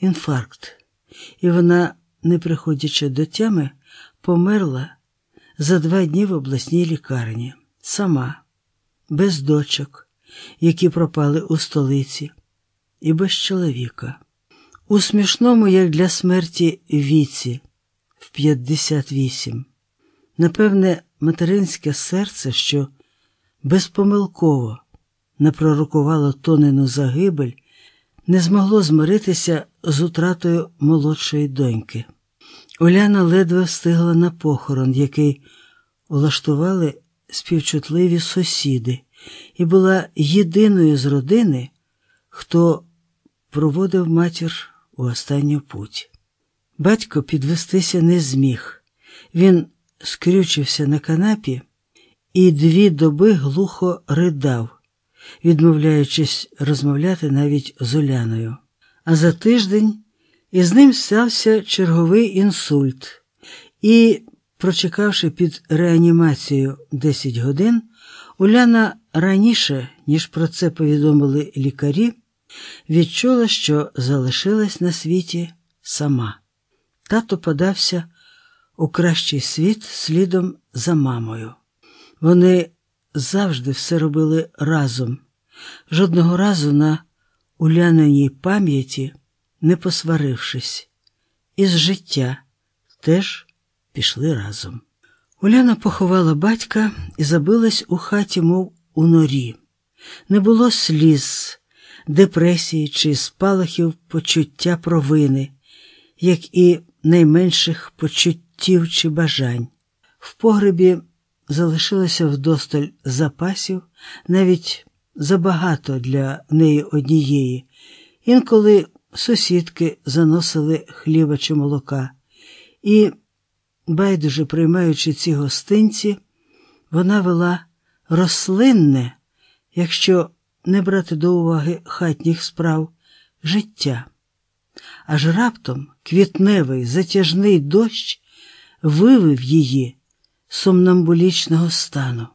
інфаркт, і вона, не приходячи до тями, померла за два дні в обласній лікарні, сама, без дочок, які пропали у столиці, і без чоловіка. У смішному, як для смерті, віці в 58. Напевне, материнське серце, що безпомилково не пророкувало тонену загибель, не змогло змиритися з утратою молодшої доньки. Уляна ледве встигла на похорон, який улаштували співчутливі сусіди, і була єдиною з родини, хто проводив матір у останню путь. Батько підвестися не зміг. Він скрючився на канапі і дві доби глухо ридав, відмовляючись розмовляти навіть з Уляною. А за тиждень із ним стався черговий інсульт, і, прочекавши під реанімацією 10 годин, Уляна раніше, ніж про це повідомили лікарі, відчула, що залишилась на світі сама. Тато подався у кращий світ слідом за мамою. Вони завжди все робили разом, жодного разу на уляненій пам'яті не посварившись, із життя теж пішли разом. Уляна поховала батька і забилась у хаті, мов у норі. Не було сліз, депресії чи спалахів почуття провини, як і найменших почуттів чи бажань. В погребі залишилося вдосталь запасів, навіть забагато для неї однієї. Інколи сусідки заносили хліба чи молока, і, байдуже приймаючи ці гостинці, вона вела рослинне, якщо не брати до уваги хатніх справ, життя. Аж раптом квітневий затяжний дощ вивив її сомнамбулічного стану.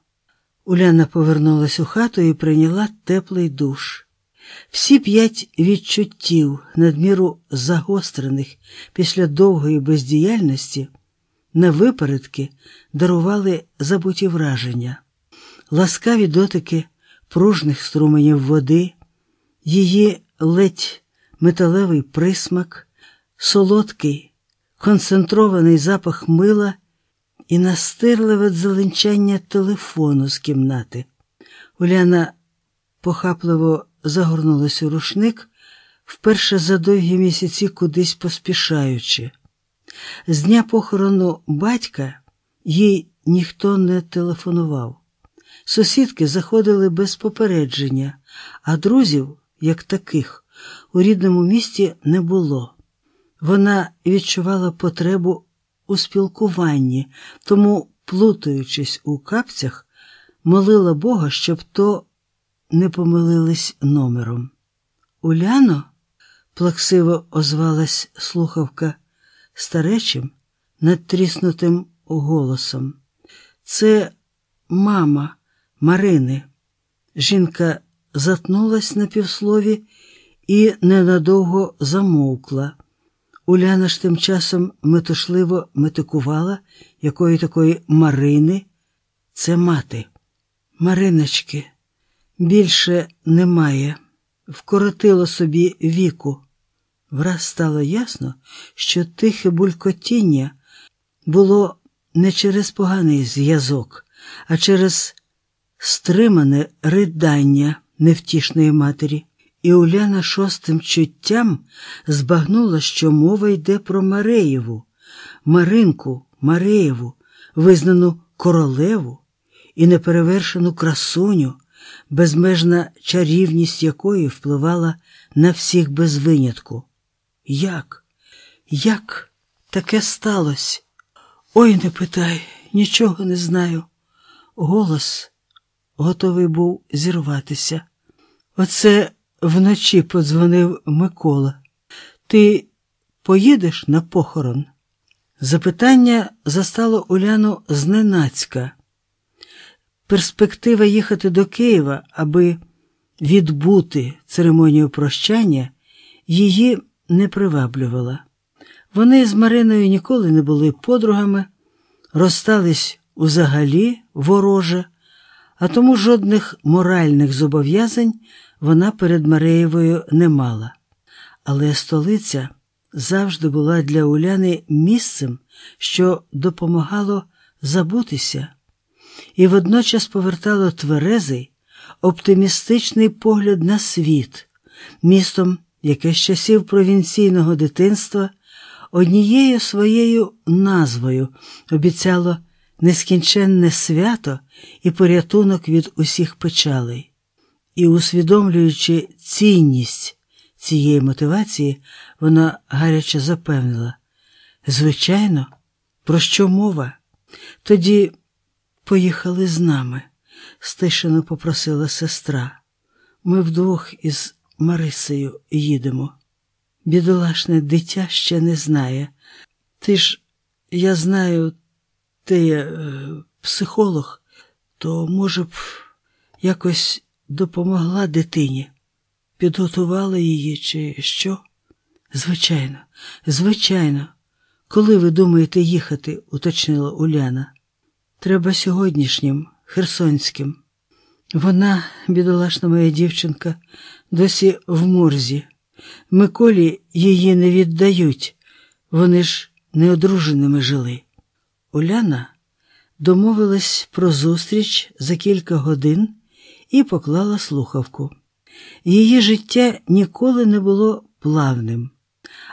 Уляна повернулась у хату і прийняла теплий душ. Всі п'ять відчуттів, надміру загострених після довгої бездіяльності, на випередки дарували забуті враження, ласкаві дотики пружних струменів води, її ледь металевий присмак, солодкий, концентрований запах мила і настирливе дзеленчання телефону з кімнати. Уляна похапливо загорнулась у рушник, вперше за довгі місяці кудись поспішаючи. З дня похорону батька їй ніхто не телефонував. Сусідки заходили без попередження, а друзів, як таких, у рідному місті не було. Вона відчувала потребу у спілкуванні, тому, плутаючись у капцях, молила Бога, щоб то не помилились номером. Уляно, плаксиво озвалась слухавка старечим, надтріснутим голосом. Це мама Марини. Жінка затнулась на півслові і ненадовго замовкла. Уляна ж тим часом метушливо метикувала, якої такої Марини це мати. Мариночки, більше немає, вкоротило собі віку. Враз стало ясно, що тихе булькотіння було не через поганий зв'язок, а через стримане ридання невтішної матері. І Уляна шостим чуттям збагнула, що мова йде про Мареєву, Маринку Мареєву, визнану королеву і неперевершену красуню, безмежна чарівність якої впливала на всіх без винятку. Як? Як таке сталося? Ой, не питай, нічого не знаю. Голос готовий був зірватися. Оце вночі подзвонив Микола. Ти поїдеш на похорон? Запитання застало Уляну зненацька. Перспектива їхати до Києва, аби відбути церемонію прощання, її не приваблювала. Вони з Мариною ніколи не були подругами, розстались узагалі вороже, а тому жодних моральних зобов'язань вона перед Мареєвою не мала. Але столиця завжди була для Уляни місцем, що допомагало забутися, і водночас повертало тверезий, оптимістичний погляд на світ, містом, яке з часів провінційного дитинства однією своєю назвою обіцяло нескінченне свято і порятунок від усіх печалей. І, усвідомлюючи цінність цієї мотивації, вона гаряче запевнила звичайно, про що мова? Тоді поїхали з нами, стишено попросила сестра. Ми вдвох із Марисею їдемо. Бідолашне дитя ще не знає. Ти ж, я знаю, ти е, психолог, то, може б, якось допомогла дитині, підготувала її, чи що? Звичайно, звичайно. Коли ви думаєте їхати, уточнила Уляна. Треба сьогоднішнім, херсонським. Вона, бідолашна моя дівчинка, досі в морзі. Миколі її не віддають, вони ж неодруженими жили. Уляна домовилась про зустріч за кілька годин і поклала слухавку. Її життя ніколи не було плавним,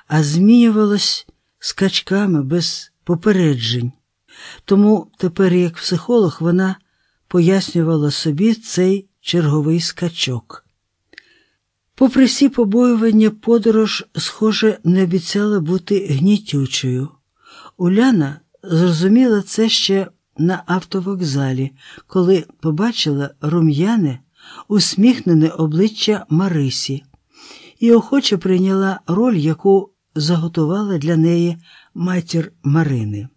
а змінювалось скачками без попереджень. Тому тепер, як психолог, вона пояснювала собі цей черговий скачок. Попри всі побоювання, подорож, схоже, не обіцяла бути гнітючою. Уляна зрозуміла це ще на автовокзалі, коли побачила рум'яне, усміхнене обличчя Марисі і охоче прийняла роль, яку заготувала для неї матір Марини.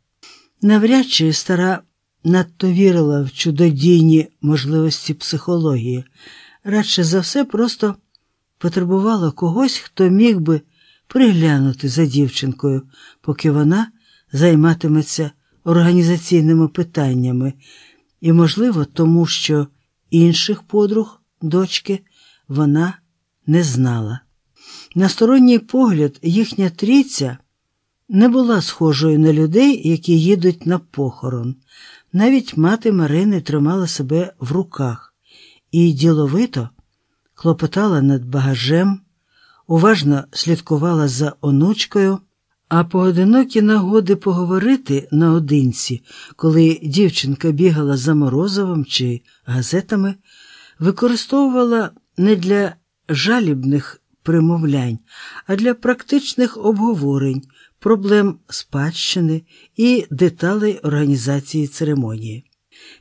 Навряд чи стара надто вірила в чудодійні можливості психології, радше за все, просто потребувала когось, хто міг би приглянути за дівчинкою, поки вона займатиметься організаційними питаннями, і, можливо, тому що інших подруг дочки вона не знала. На сторонній погляд, їхня трійця не була схожою на людей, які їдуть на похорон. Навіть мати Марини тримала себе в руках і діловито клопотала над багажем, уважно слідкувала за онучкою, а поодинокі нагоди поговорити наодинці, коли дівчинка бігала за Морозовим чи газетами, використовувала не для жалібних примовлянь, а для практичних обговорень, проблем спадщини і деталей організації церемонії.